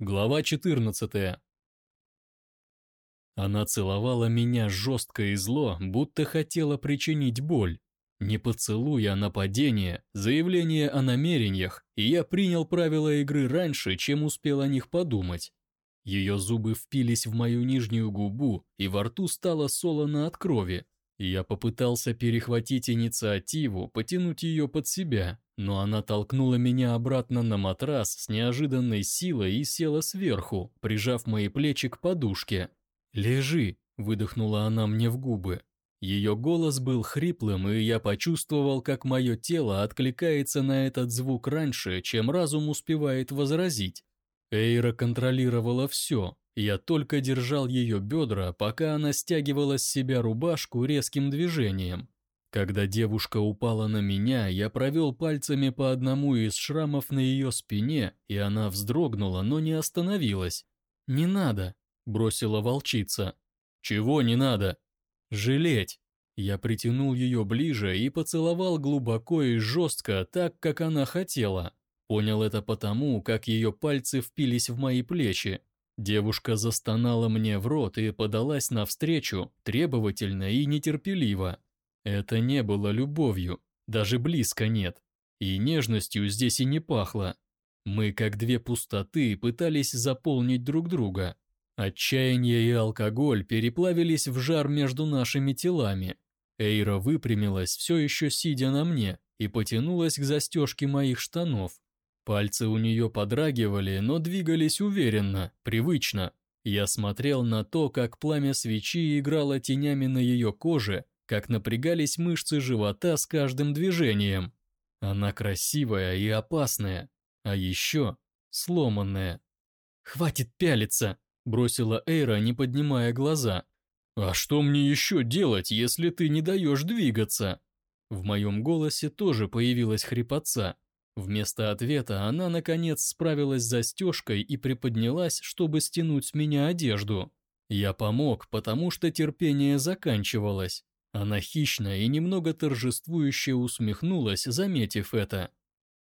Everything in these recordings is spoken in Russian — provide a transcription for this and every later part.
Глава 14. Она целовала меня жестко и зло, будто хотела причинить боль. Не поцелуй, а нападение, заявление о намерениях, и я принял правила игры раньше, чем успел о них подумать. Ее зубы впились в мою нижнюю губу, и во рту стало солоно от крови. Я попытался перехватить инициативу, потянуть ее под себя, но она толкнула меня обратно на матрас с неожиданной силой и села сверху, прижав мои плечи к подушке. «Лежи», – выдохнула она мне в губы. Ее голос был хриплым, и я почувствовал, как мое тело откликается на этот звук раньше, чем разум успевает возразить. Эйра контролировала все, я только держал ее бедра, пока она стягивала с себя рубашку резким движением. Когда девушка упала на меня, я провел пальцами по одному из шрамов на ее спине, и она вздрогнула, но не остановилась. «Не надо», – бросила волчица. «Чего не надо?» «Жалеть». Я притянул ее ближе и поцеловал глубоко и жестко, так, как она хотела. Понял это потому, как ее пальцы впились в мои плечи. Девушка застонала мне в рот и подалась навстречу, требовательно и нетерпеливо. Это не было любовью, даже близко нет. И нежностью здесь и не пахло. Мы, как две пустоты, пытались заполнить друг друга. Отчаяние и алкоголь переплавились в жар между нашими телами. Эйра выпрямилась, все еще сидя на мне, и потянулась к застежке моих штанов. Пальцы у нее подрагивали, но двигались уверенно, привычно. Я смотрел на то, как пламя свечи играло тенями на ее коже, как напрягались мышцы живота с каждым движением. Она красивая и опасная, а еще сломанная. «Хватит пялиться!» – бросила Эйра, не поднимая глаза. «А что мне еще делать, если ты не даешь двигаться?» В моем голосе тоже появилась хрипотца. Вместо ответа она, наконец, справилась с застежкой и приподнялась, чтобы стянуть с меня одежду. Я помог, потому что терпение заканчивалось. Она хищно и немного торжествующе усмехнулась, заметив это.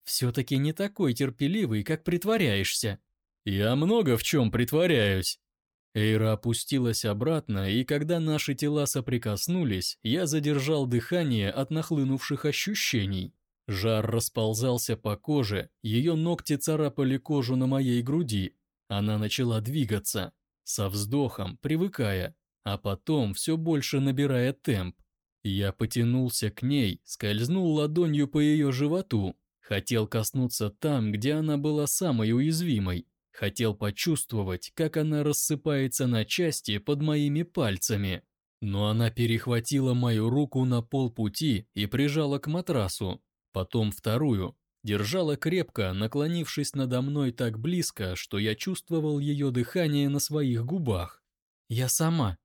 «Все-таки не такой терпеливый, как притворяешься». «Я много в чем притворяюсь». Эйра опустилась обратно, и когда наши тела соприкоснулись, я задержал дыхание от нахлынувших ощущений. Жар расползался по коже, ее ногти царапали кожу на моей груди. Она начала двигаться, со вздохом, привыкая а потом все больше набирая темп. Я потянулся к ней, скользнул ладонью по ее животу, хотел коснуться там, где она была самой уязвимой, хотел почувствовать, как она рассыпается на части под моими пальцами. Но она перехватила мою руку на полпути и прижала к матрасу, потом вторую, держала крепко, наклонившись надо мной так близко, что я чувствовал ее дыхание на своих губах. «Я сама»,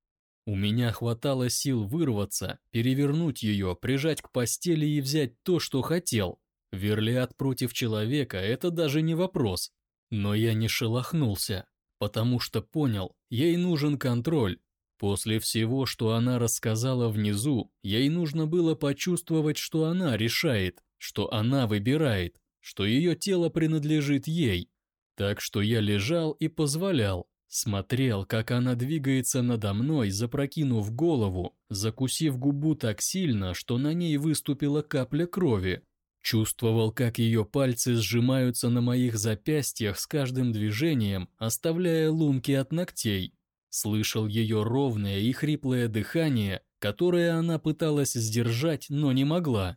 у меня хватало сил вырваться, перевернуть ее, прижать к постели и взять то, что хотел. Верлиад против человека – это даже не вопрос. Но я не шелохнулся, потому что понял, ей нужен контроль. После всего, что она рассказала внизу, ей нужно было почувствовать, что она решает, что она выбирает, что ее тело принадлежит ей. Так что я лежал и позволял, Смотрел, как она двигается надо мной, запрокинув голову, закусив губу так сильно, что на ней выступила капля крови. Чувствовал, как ее пальцы сжимаются на моих запястьях с каждым движением, оставляя лунки от ногтей. Слышал ее ровное и хриплое дыхание, которое она пыталась сдержать, но не могла.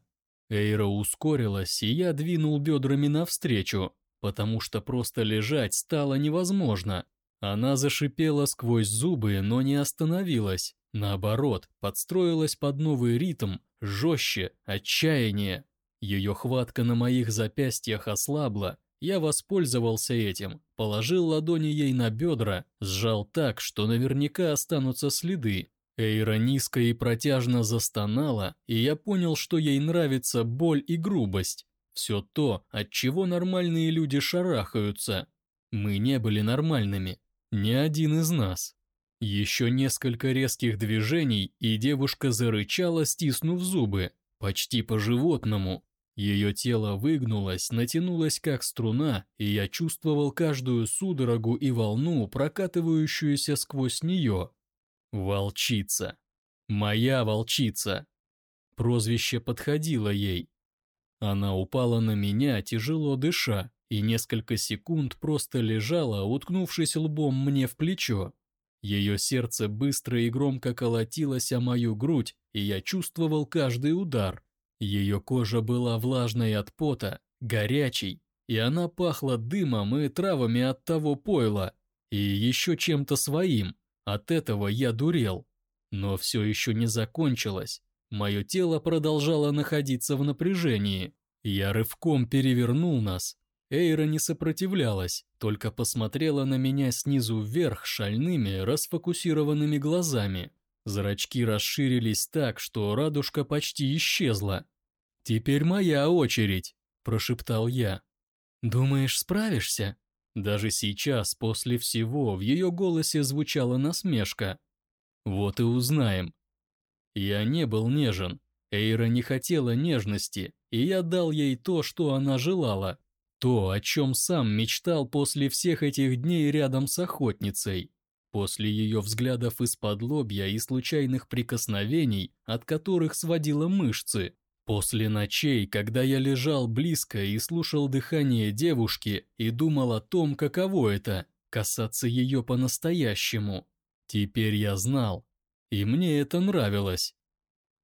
Эйра ускорилась, и я двинул бедрами навстречу, потому что просто лежать стало невозможно. Она зашипела сквозь зубы, но не остановилась. Наоборот, подстроилась под новый ритм, жестче, отчаяние. Ее хватка на моих запястьях ослабла. Я воспользовался этим, положил ладони ей на бедра, сжал так, что наверняка останутся следы. Эйра низко и протяжно застонала, и я понял, что ей нравится боль и грубость. Все то, от чего нормальные люди шарахаются. Мы не были нормальными, ни один из нас. Еще несколько резких движений, и девушка зарычала, стиснув зубы, почти по-животному. Ее тело выгнулось, натянулось как струна, и я чувствовал каждую судорогу и волну, прокатывающуюся сквозь нее. Волчица. Моя волчица. Прозвище подходило ей. Она упала на меня, тяжело дыша, и несколько секунд просто лежала, уткнувшись лбом мне в плечо. Ее сердце быстро и громко колотилось о мою грудь, и я чувствовал каждый удар. Ее кожа была влажной от пота, горячей, и она пахла дымом и травами от того пойла, и еще чем-то своим. От этого я дурел. Но все еще не закончилось. Мое тело продолжало находиться в напряжении. Я рывком перевернул нас. Эйра не сопротивлялась, только посмотрела на меня снизу вверх шальными, расфокусированными глазами. Зрачки расширились так, что радужка почти исчезла. «Теперь моя очередь», – прошептал я. «Думаешь, справишься?» Даже сейчас, после всего, в ее голосе звучала насмешка. «Вот и узнаем». Я не был нежен. Эйра не хотела нежности, и я дал ей то, что она желала. То, о чем сам мечтал после всех этих дней рядом с охотницей. После ее взглядов из-под лобья и случайных прикосновений, от которых сводило мышцы. После ночей, когда я лежал близко и слушал дыхание девушки и думал о том, каково это – касаться ее по-настоящему. Теперь я знал, и мне это нравилось.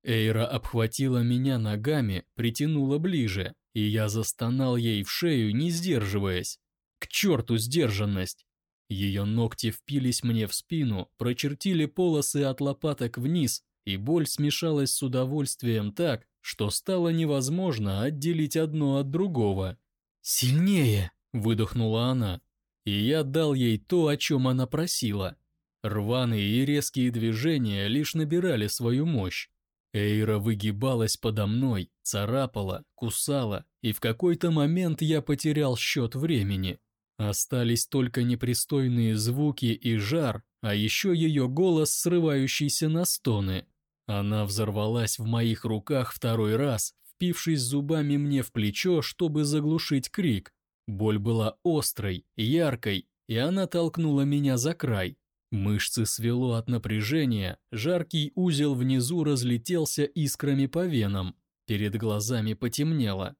Эйра обхватила меня ногами, притянула ближе, и я застонал ей в шею, не сдерживаясь. К черту сдержанность! Ее ногти впились мне в спину, прочертили полосы от лопаток вниз, и боль смешалась с удовольствием так, что стало невозможно отделить одно от другого. «Сильнее!» – выдохнула она. И я дал ей то, о чем она просила. Рваные и резкие движения лишь набирали свою мощь. Эйра выгибалась подо мной, царапала, кусала, и в какой-то момент я потерял счет времени. Остались только непристойные звуки и жар, а еще ее голос, срывающийся на стоны. Она взорвалась в моих руках второй раз, впившись зубами мне в плечо, чтобы заглушить крик. Боль была острой, яркой, и она толкнула меня за край. Мышцы свело от напряжения, жаркий узел внизу разлетелся искрами по венам, перед глазами потемнело.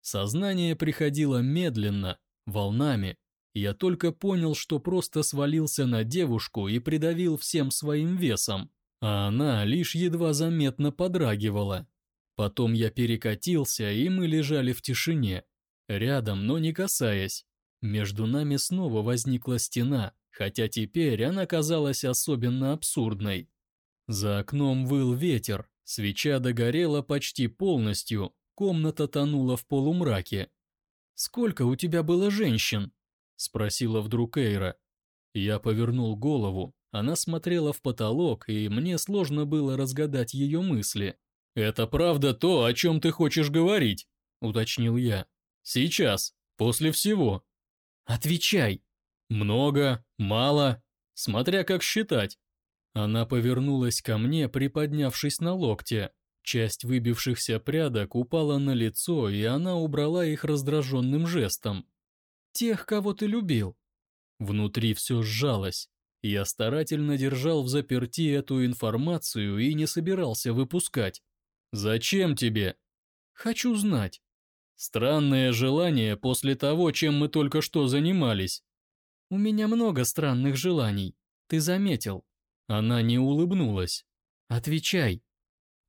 Сознание приходило медленно, волнами, я только понял, что просто свалился на девушку и придавил всем своим весом, а она лишь едва заметно подрагивала. Потом я перекатился, и мы лежали в тишине, рядом, но не касаясь. Между нами снова возникла стена, хотя теперь она казалась особенно абсурдной. За окном выл ветер, свеча догорела почти полностью, комната тонула в полумраке. «Сколько у тебя было женщин?» – спросила вдруг Эйра. Я повернул голову, она смотрела в потолок, и мне сложно было разгадать ее мысли. «Это правда то, о чем ты хочешь говорить?» – уточнил я. «Сейчас, после всего». «Отвечай!» «Много, мало, смотря как считать». Она повернулась ко мне, приподнявшись на локте. Часть выбившихся прядок упала на лицо, и она убрала их раздраженным жестом. Тех, кого ты любил. Внутри все сжалось. Я старательно держал в заперти эту информацию и не собирался выпускать. «Зачем тебе?» «Хочу знать». «Странное желание после того, чем мы только что занимались». «У меня много странных желаний. Ты заметил». Она не улыбнулась. «Отвечай».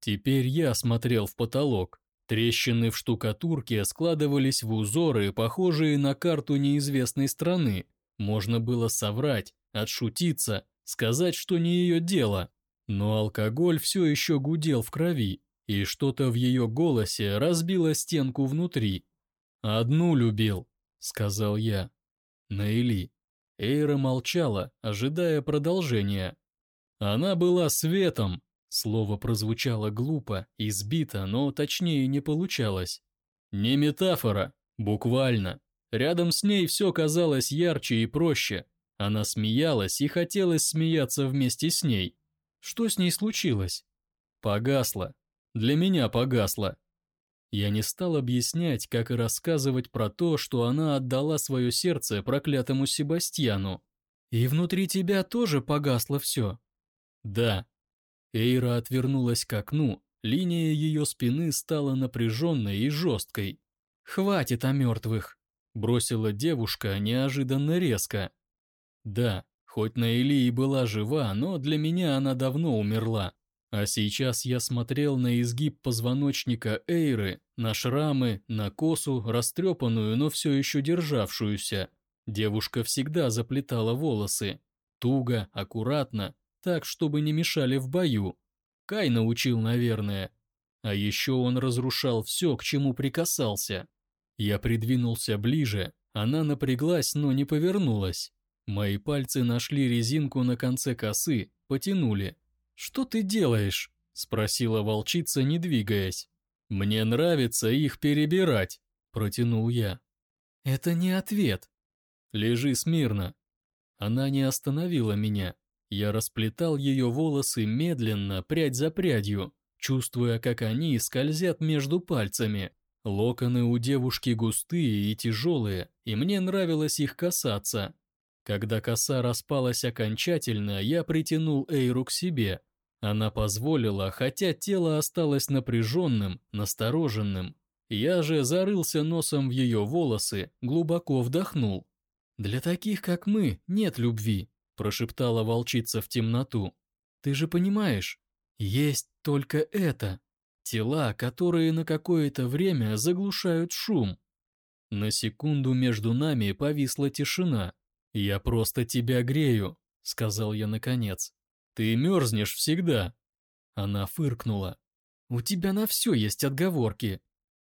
Теперь я смотрел в потолок. Трещины в штукатурке складывались в узоры, похожие на карту неизвестной страны. Можно было соврать, отшутиться, сказать, что не ее дело. Но алкоголь все еще гудел в крови, и что-то в ее голосе разбило стенку внутри. «Одну любил», — сказал я. Наили. Эйра молчала, ожидая продолжения. Она была светом, Слово прозвучало глупо, избито, но точнее не получалось. Не метафора, буквально. Рядом с ней все казалось ярче и проще. Она смеялась и хотелось смеяться вместе с ней. Что с ней случилось? Погасла. Для меня погасла. Я не стал объяснять, как и рассказывать про то, что она отдала свое сердце проклятому Себастьяну. «И внутри тебя тоже погасло все?» «Да». Эйра отвернулась к окну, линия ее спины стала напряженной и жесткой. «Хватит о мертвых», – бросила девушка неожиданно резко. «Да, хоть Наэли и была жива, но для меня она давно умерла. А сейчас я смотрел на изгиб позвоночника Эйры, на шрамы, на косу, растрепанную, но все еще державшуюся. Девушка всегда заплетала волосы. Туго, аккуратно, так, чтобы не мешали в бою. Кай научил, наверное. А еще он разрушал все, к чему прикасался. Я придвинулся ближе, она напряглась, но не повернулась. Мои пальцы нашли резинку на конце косы, потянули. «Что ты делаешь?» – спросила волчица, не двигаясь. «Мне нравится их перебирать», – протянул я. «Это не ответ». «Лежи смирно». Она не остановила меня. Я расплетал ее волосы медленно, прядь за прядью, чувствуя, как они скользят между пальцами. Локоны у девушки густые и тяжелые, и мне нравилось их касаться. Когда коса распалась окончательно, я притянул Эйру к себе. Она позволила, хотя тело осталось напряженным, настороженным. Я же зарылся носом в ее волосы, глубоко вдохнул. «Для таких, как мы, нет любви», – прошептала волчица в темноту. «Ты же понимаешь, есть только это. Тела, которые на какое-то время заглушают шум». На секунду между нами повисла тишина. «Я просто тебя грею», — сказал я наконец. «Ты мерзнешь всегда». Она фыркнула. «У тебя на все есть отговорки».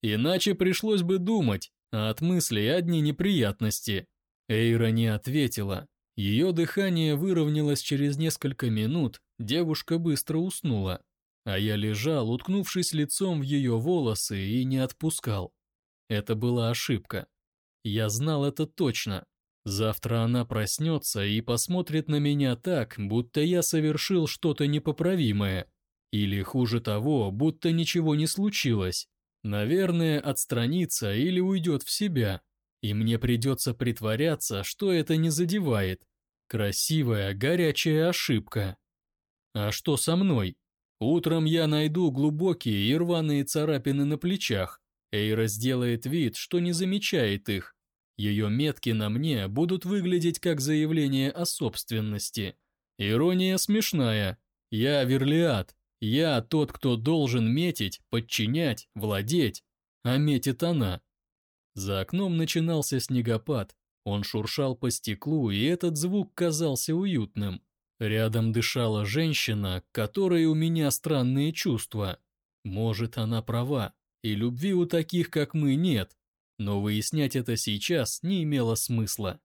«Иначе пришлось бы думать, а от мыслей одни неприятности». Эйра не ответила. Ее дыхание выровнялось через несколько минут, девушка быстро уснула. А я лежал, уткнувшись лицом в ее волосы и не отпускал. Это была ошибка. Я знал это точно. Завтра она проснется и посмотрит на меня так, будто я совершил что-то непоправимое. Или хуже того, будто ничего не случилось. Наверное, отстранится или уйдет в себя. И мне придется притворяться, что это не задевает. Красивая, горячая ошибка. А что со мной? Утром я найду глубокие и рваные царапины на плечах. Эйра сделает вид, что не замечает их. Ее метки на мне будут выглядеть как заявление о собственности. Ирония смешная. Я Верлиад. Я тот, кто должен метить, подчинять, владеть. А метит она. За окном начинался снегопад. Он шуршал по стеклу, и этот звук казался уютным. Рядом дышала женщина, которой у меня странные чувства. Может, она права, и любви у таких, как мы, нет но выяснять это сейчас не имело смысла.